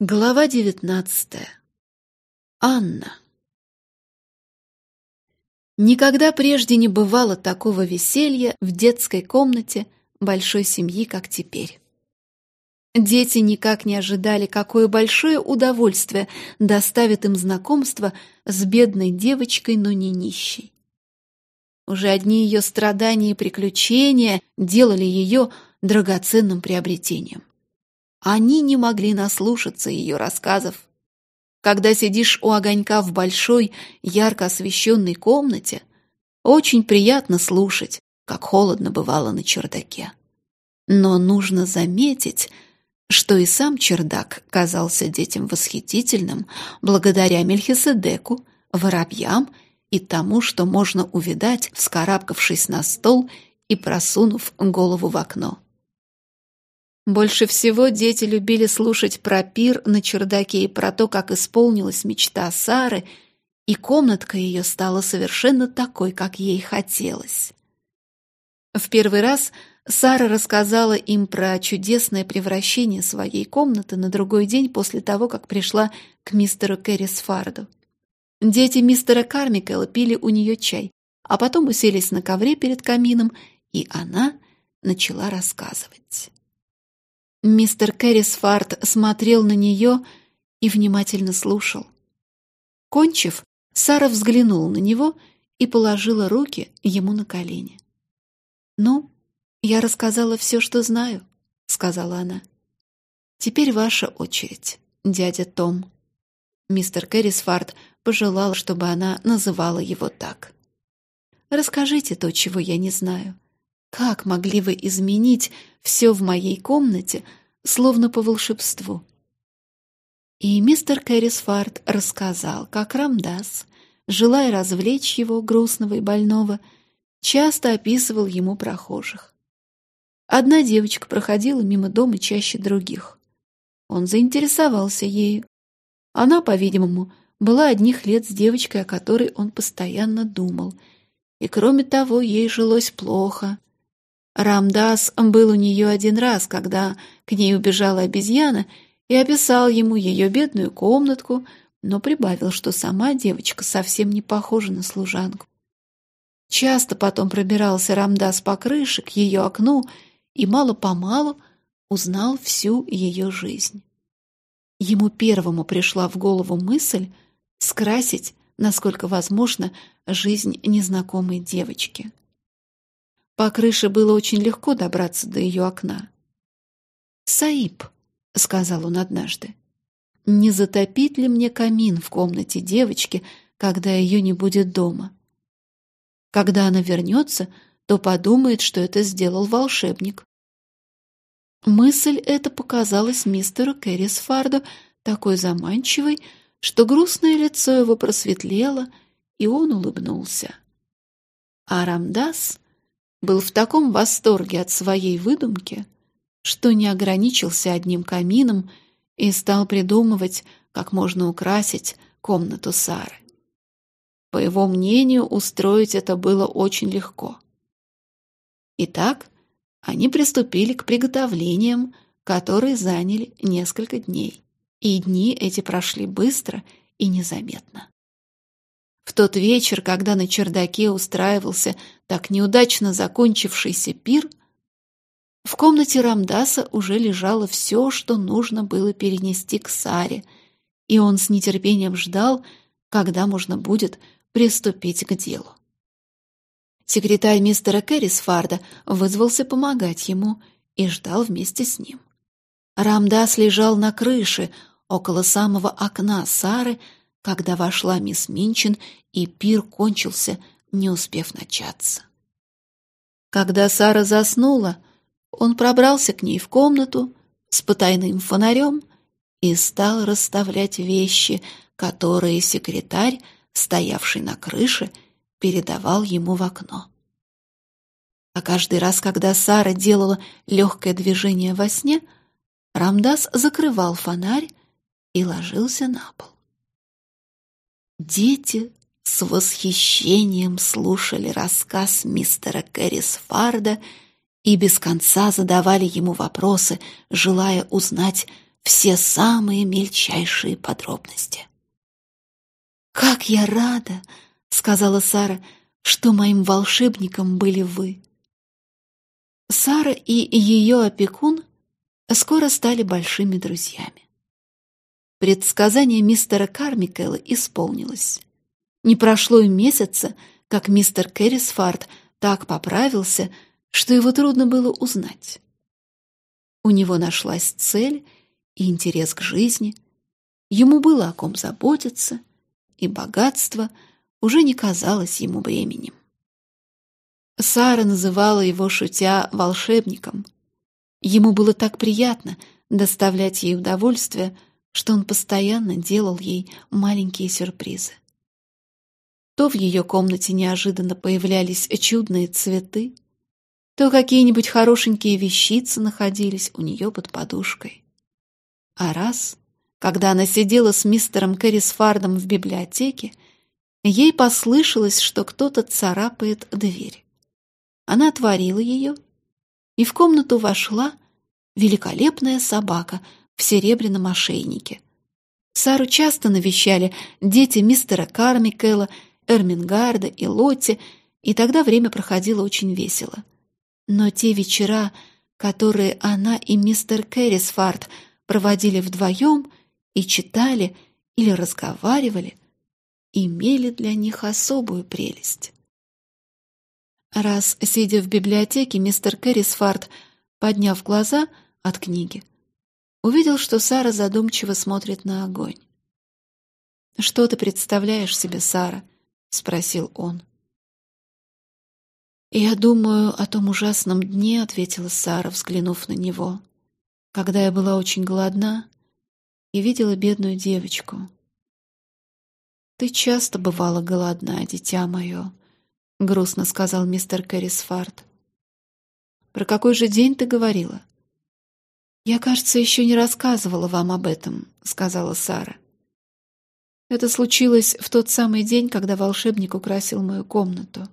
Глава девятнадцатая. Анна. Никогда прежде не бывало такого веселья в детской комнате большой семьи, как теперь. Дети никак не ожидали, какое большое удовольствие доставит им знакомство с бедной девочкой, но не нищей. Уже одни ее страдания и приключения делали ее драгоценным приобретением. Они не могли наслушаться ее рассказов. Когда сидишь у огонька в большой, ярко освещенной комнате, очень приятно слушать, как холодно бывало на чердаке. Но нужно заметить, что и сам чердак казался детям восхитительным благодаря Мельхиседеку, воробьям и тому, что можно увидать, вскарабкавшись на стол и просунув голову в окно. Больше всего дети любили слушать про пир на чердаке и про то, как исполнилась мечта Сары, и комнатка ее стала совершенно такой, как ей хотелось. В первый раз Сара рассказала им про чудесное превращение своей комнаты на другой день после того, как пришла к мистеру Керрисфарду. Дети мистера Кармикела пили у нее чай, а потом уселись на ковре перед камином, и она начала рассказывать. Мистер Кэррисфард смотрел на нее и внимательно слушал. Кончив, Сара взглянула на него и положила руки ему на колени. «Ну, я рассказала все, что знаю», — сказала она. «Теперь ваша очередь, дядя Том». Мистер Кэррисфард пожелал, чтобы она называла его так. «Расскажите то, чего я не знаю. Как могли вы изменить все в моей комнате, словно по волшебству? И мистер Кэррисфард рассказал, как Рамдас, желая развлечь его, грустного и больного, часто описывал ему прохожих. Одна девочка проходила мимо дома чаще других. Он заинтересовался ею. Она, по-видимому, была одних лет с девочкой, о которой он постоянно думал. И, кроме того, ей жилось плохо. Рамдас был у нее один раз, когда к ней убежала обезьяна, и описал ему ее бедную комнатку, но прибавил, что сама девочка совсем не похожа на служанку. Часто потом пробирался Рамдас по крыше к ее окну и мало-помалу узнал всю ее жизнь. Ему первому пришла в голову мысль скрасить, насколько возможно, жизнь незнакомой девочки. По крыше было очень легко добраться до ее окна. «Саиб», — сказал он однажды, — «не затопить ли мне камин в комнате девочки, когда ее не будет дома? Когда она вернется, то подумает, что это сделал волшебник». Мысль эта показалась мистеру Кэррисфарду такой заманчивой, что грустное лицо его просветлело, и он улыбнулся. А Рамдас был в таком восторге от своей выдумки, что не ограничился одним камином и стал придумывать, как можно украсить комнату Сары. По его мнению, устроить это было очень легко. Итак, они приступили к приготовлениям, которые заняли несколько дней, и дни эти прошли быстро и незаметно. В тот вечер, когда на чердаке устраивался так неудачно закончившийся пир, в комнате Рамдаса уже лежало все, что нужно было перенести к Саре, и он с нетерпением ждал, когда можно будет приступить к делу. Секретарь мистера Кэррисфарда вызвался помогать ему и ждал вместе с ним. Рамдас лежал на крыше, около самого окна Сары, когда вошла мисс Минчин, и пир кончился, не успев начаться. Когда Сара заснула, он пробрался к ней в комнату с потайным фонарем и стал расставлять вещи, которые секретарь, стоявший на крыше, передавал ему в окно. А каждый раз, когда Сара делала легкое движение во сне, Рамдас закрывал фонарь и ложился на пол. Дети с восхищением слушали рассказ мистера Кэррисфарда и без конца задавали ему вопросы, желая узнать все самые мельчайшие подробности. «Как я рада!» — сказала Сара, — «что моим волшебником были вы». Сара и ее опекун скоро стали большими друзьями. Предсказание мистера Кармикела исполнилось. Не прошло и месяца, как мистер Керрисфард так поправился, что его трудно было узнать. У него нашлась цель и интерес к жизни, ему было о ком заботиться, и богатство уже не казалось ему бременем. Сара называла его, шутя, волшебником. Ему было так приятно доставлять ей удовольствие, что он постоянно делал ей маленькие сюрпризы. То в ее комнате неожиданно появлялись чудные цветы, то какие-нибудь хорошенькие вещицы находились у нее под подушкой. А раз, когда она сидела с мистером Кэррисфардом в библиотеке, ей послышалось, что кто-то царапает дверь. Она отворила ее, и в комнату вошла великолепная собака в серебряном ошейнике. Сару часто навещали дети мистера Кармикела, Эрмингарда и Лотти, и тогда время проходило очень весело. Но те вечера, которые она и мистер Кэррисфард проводили вдвоем и читали или разговаривали, имели для них особую прелесть. Раз, сидя в библиотеке, мистер Кэррисфард, подняв глаза от книги, увидел, что Сара задумчиво смотрит на огонь. «Что ты представляешь себе, Сара?» — спросил он. «Я думаю о том ужасном дне», — ответила Сара, взглянув на него когда я была очень голодна и видела бедную девочку. «Ты часто бывала голодна, дитя мое», — грустно сказал мистер Кэррисфард. «Про какой же день ты говорила?» «Я, кажется, еще не рассказывала вам об этом», — сказала Сара. «Это случилось в тот самый день, когда волшебник украсил мою комнату».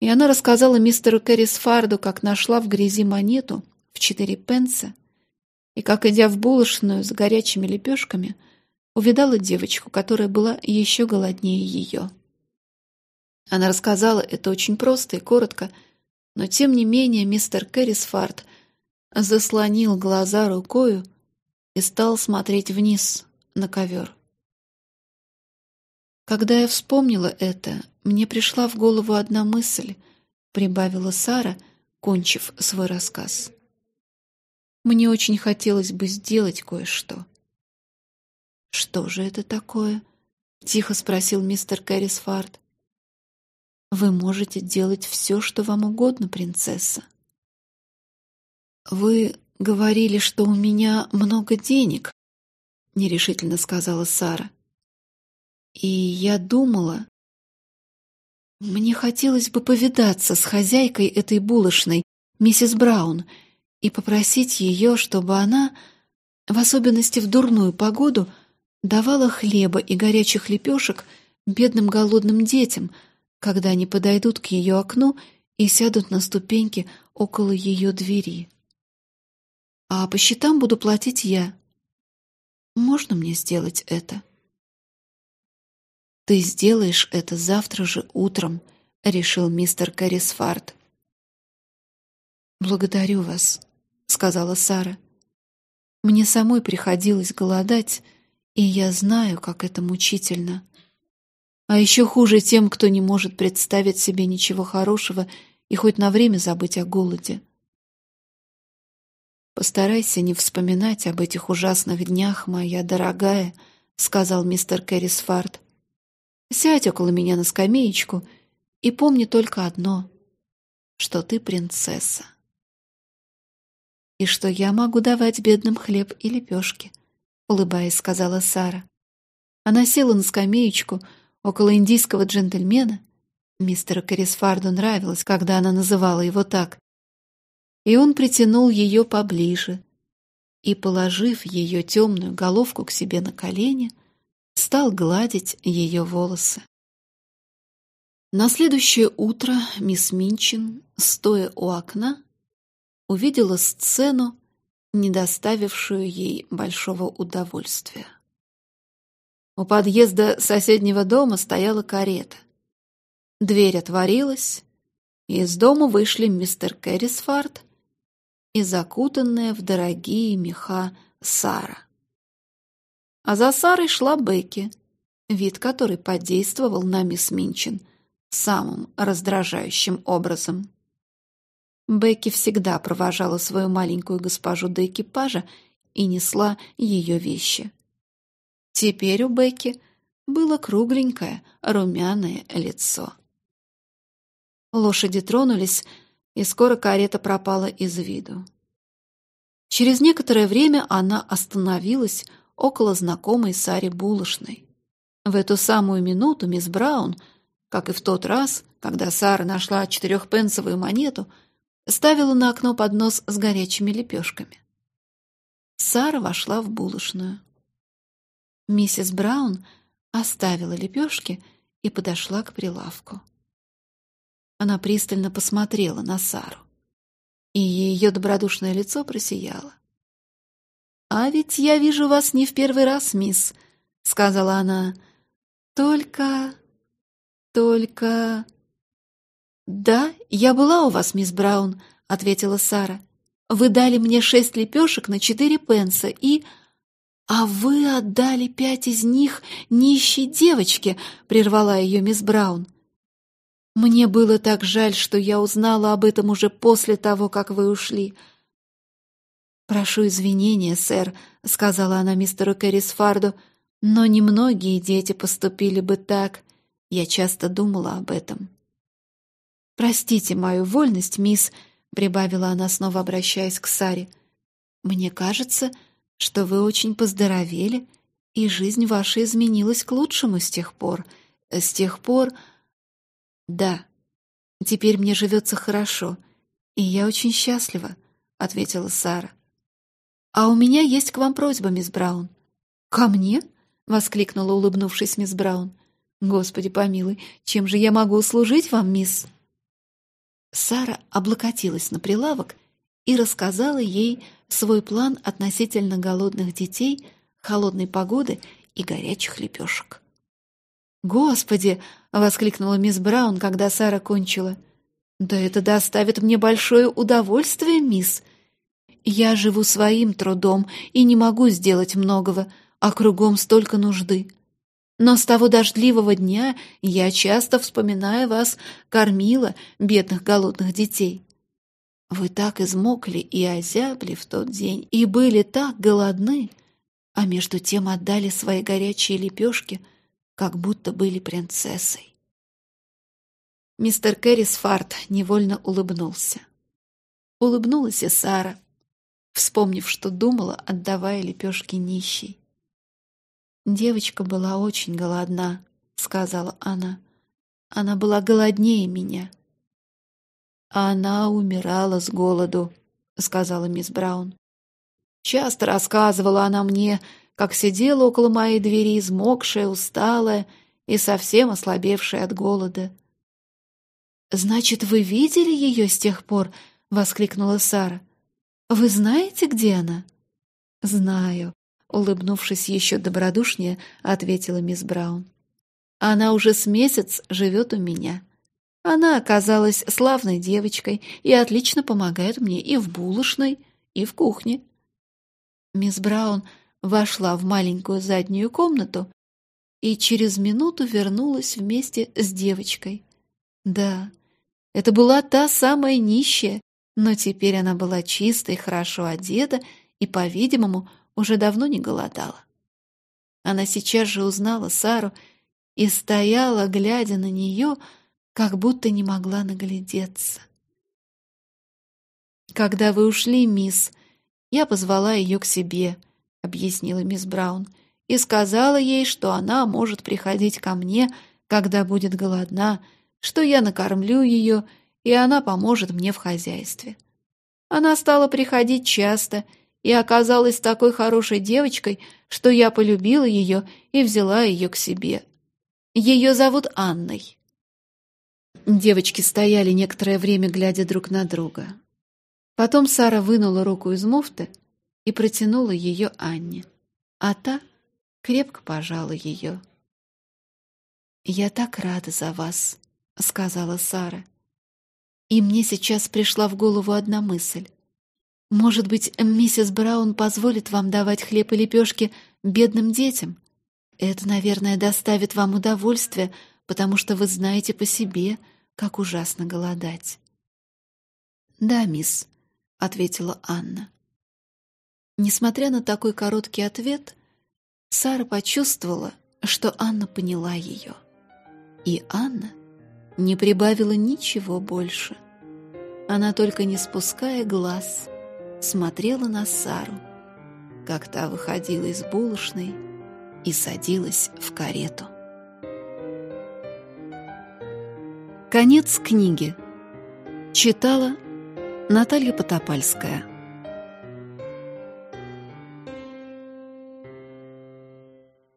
И она рассказала мистеру Кэррисфарду, как нашла в грязи монету, в четыре пенса, и, как идя в булочную с горячими лепешками, увидала девочку, которая была еще голоднее ее. Она рассказала это очень просто и коротко, но тем не менее мистер Кэррисфард заслонил глаза рукою и стал смотреть вниз на ковер. Когда я вспомнила это, мне пришла в голову одна мысль, прибавила Сара, кончив свой рассказ. Мне очень хотелось бы сделать кое-что. «Что же это такое?» — тихо спросил мистер Кэррисфард. «Вы можете делать все, что вам угодно, принцесса». «Вы говорили, что у меня много денег», — нерешительно сказала Сара. «И я думала...» «Мне хотелось бы повидаться с хозяйкой этой булочной, миссис Браун, и попросить ее, чтобы она, в особенности в дурную погоду, давала хлеба и горячих лепешек бедным голодным детям, когда они подойдут к ее окну и сядут на ступеньки около ее двери. А по счетам буду платить я. Можно мне сделать это? Ты сделаешь это завтра же утром, решил мистер Кэррисфард. Благодарю вас, — сказала Сара. «Мне самой приходилось голодать, и я знаю, как это мучительно. А еще хуже тем, кто не может представить себе ничего хорошего и хоть на время забыть о голоде. «Постарайся не вспоминать об этих ужасных днях, моя дорогая», — сказал мистер Кэррисфард. «Сядь около меня на скамеечку и помни только одно, что ты принцесса» и что я могу давать бедным хлеб и лепешки», — улыбаясь, сказала Сара. Она села на скамеечку около индийского джентльмена. Мистеру Корисфарду нравилось, когда она называла его так. И он притянул ее поближе и, положив ее темную головку к себе на колени, стал гладить ее волосы. На следующее утро мисс Минчин, стоя у окна, увидела сцену, не доставившую ей большого удовольствия. У подъезда соседнего дома стояла карета. Дверь отворилась, и из дома вышли мистер Кэррисфард и закутанная в дорогие меха Сара. А за Сарой шла Бекки, вид которой подействовал на мисс Минчин самым раздражающим образом. Бекки всегда провожала свою маленькую госпожу до экипажа и несла ее вещи. Теперь у Бекки было кругленькое, румяное лицо. Лошади тронулись, и скоро карета пропала из виду. Через некоторое время она остановилась около знакомой Саре булочной. В эту самую минуту мисс Браун, как и в тот раз, когда Сара нашла четырехпенсовую монету, ставила на окно поднос с горячими лепешками. Сара вошла в булочную. Миссис Браун оставила лепешки и подошла к прилавку. Она пристально посмотрела на Сару, и ее добродушное лицо просияло. «А ведь я вижу вас не в первый раз, мисс», — сказала она. «Только... только...» «Да, я была у вас, мисс Браун», — ответила Сара. «Вы дали мне шесть лепешек на четыре пенса и...» «А вы отдали пять из них нищей девочке», — прервала ее мисс Браун. «Мне было так жаль, что я узнала об этом уже после того, как вы ушли». «Прошу извинения, сэр», — сказала она мистеру Кэррисфарду, «но немногие дети поступили бы так. Я часто думала об этом». «Простите мою вольность, мисс», — прибавила она, снова обращаясь к Саре. «Мне кажется, что вы очень поздоровели, и жизнь ваша изменилась к лучшему с тех пор. С тех пор... Да, теперь мне живется хорошо, и я очень счастлива, — ответила Сара. А у меня есть к вам просьба, мисс Браун. Ко мне? — воскликнула, улыбнувшись мисс Браун. Господи помилуй, чем же я могу услужить вам, мисс? Сара облокотилась на прилавок и рассказала ей свой план относительно голодных детей, холодной погоды и горячих лепешек. «Господи!» — воскликнула мисс Браун, когда Сара кончила. «Да это доставит мне большое удовольствие, мисс. Я живу своим трудом и не могу сделать многого, а кругом столько нужды. Но с того дождливого дня я часто, вспоминая вас, кормила бедных голодных детей. Вы так измокли и озябли в тот день, и были так голодны, а между тем отдали свои горячие лепешки, как будто были принцессой. Мистер Кэррисфард невольно улыбнулся. Улыбнулась и Сара, вспомнив, что думала, отдавая лепешки нищей. «Девочка была очень голодна», — сказала она. «Она была голоднее меня». «Она умирала с голоду», — сказала мисс Браун. «Часто рассказывала она мне, как сидела около моей двери, измокшая, усталая и совсем ослабевшая от голода». «Значит, вы видели ее с тех пор?» — воскликнула Сара. «Вы знаете, где она?» «Знаю», улыбнувшись еще добродушнее, ответила мисс Браун. Она уже с месяц живет у меня. Она оказалась славной девочкой и отлично помогает мне и в булочной, и в кухне. Мисс Браун вошла в маленькую заднюю комнату и через минуту вернулась вместе с девочкой. Да, это была та самая нищая, но теперь она была чистой, хорошо одета и, по-видимому, уже давно не голодала. Она сейчас же узнала Сару и стояла, глядя на нее, как будто не могла наглядеться. «Когда вы ушли, мисс, я позвала ее к себе», — объяснила мисс Браун, «и сказала ей, что она может приходить ко мне, когда будет голодна, что я накормлю ее, и она поможет мне в хозяйстве». Она стала приходить часто — и оказалась такой хорошей девочкой, что я полюбила ее и взяла ее к себе. Ее зовут Анной». Девочки стояли некоторое время, глядя друг на друга. Потом Сара вынула руку из муфты и протянула ее Анне, а та крепко пожала ее. «Я так рада за вас», — сказала Сара. «И мне сейчас пришла в голову одна мысль. Может быть, миссис Браун позволит вам давать хлеб и лепешки бедным детям? Это, наверное, доставит вам удовольствие, потому что вы знаете по себе, как ужасно голодать». «Да, мисс», — ответила Анна. Несмотря на такой короткий ответ, Сара почувствовала, что Анна поняла ее. И Анна не прибавила ничего больше. Она только не спуская глаз, смотрела на Сару, как та выходила из булочной и садилась в карету. Конец книги. Читала Наталья Потопальская.